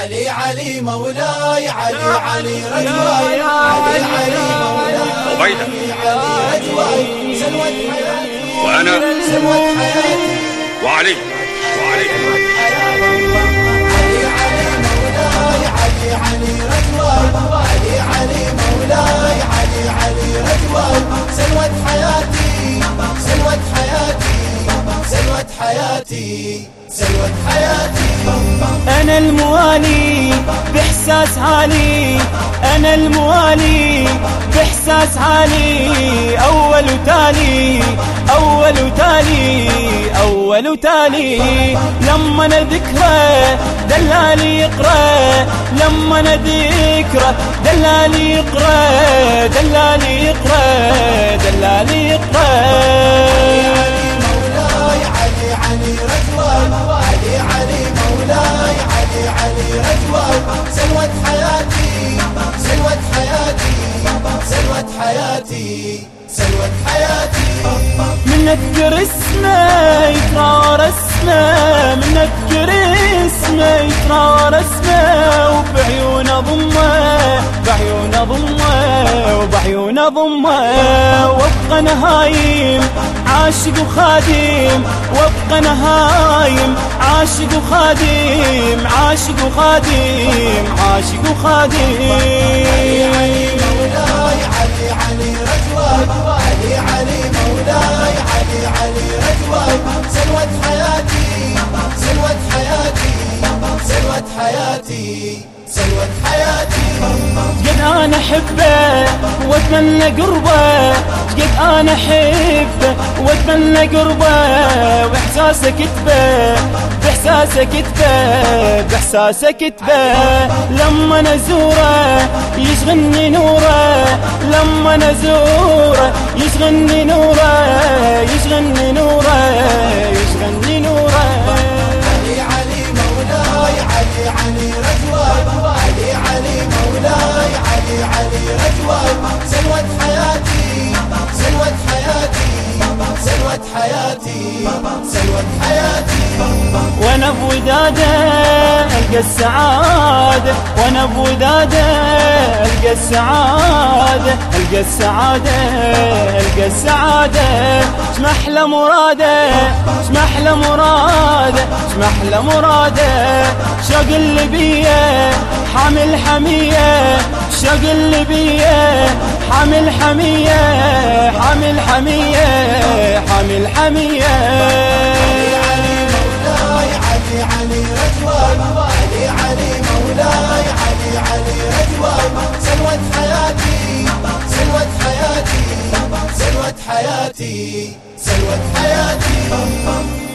علي علي مولاي علي علي رجواي علي علي مولاي علي رجواي سلوة حياتي وأنا سلوة حياتي. وعلي وعلي. علي علي مولاي علي علي رجواي علي علي مولاي علي علي رجواي سلوة حياتي سلوة حياتي سلوة حياتي سلوة حياتي. أنا الموالي بإحساس عالي. أنا الموالي بإحساس عالي. أول وتالي أول وتالي أول وتالي. لما نذكره دلالي يقرأ. لما نذكره دلالي يقرأ. دلالي يقرأ دلالي يقرأ. رجوان سلوة حياتي سلوة حياتي سلوة حياتي سلوة حياتي. من اذكر اسمه يكرار اسمه من اذكر اسمه يكرار اسمه وبعيونه ضمة بعيونه ضمة وبعيونه ضمة. وابقى نهايم عاشق وخادم وابقى نهايم. عاشق وخادم عاشق وخادم عاشق وخادم مولاي علي علي رجوان علي علي مولاي علي علي رجوان سلوة حياتي سلوة حياتي سلوة حياتي سلوة حياتي قد أنا احبه واتمنى قربه قد أنا أحبه وأتمنى قربه وإحساسه كتبه بإحساسه كتبه بإحساسه كتبه. لما نزوره يشغلني نوره لما نزوره يشغلني نوره يشغلني نوره. حياتي. حياتي وأنا بوداده ألقى السعادة. وأنا بوداده ألقى السعادة. ألقى السعادة ألقى السعادة. شمحلى مراده شمحلى مراده شمحلى مراده. شوق اللي بيه حامل حمية. شوق اللي بيه حامل حمية حامل حمية حامل مولاي علي علي مولاي علي علي حياتي سلوة حياتي سلوة حياتي.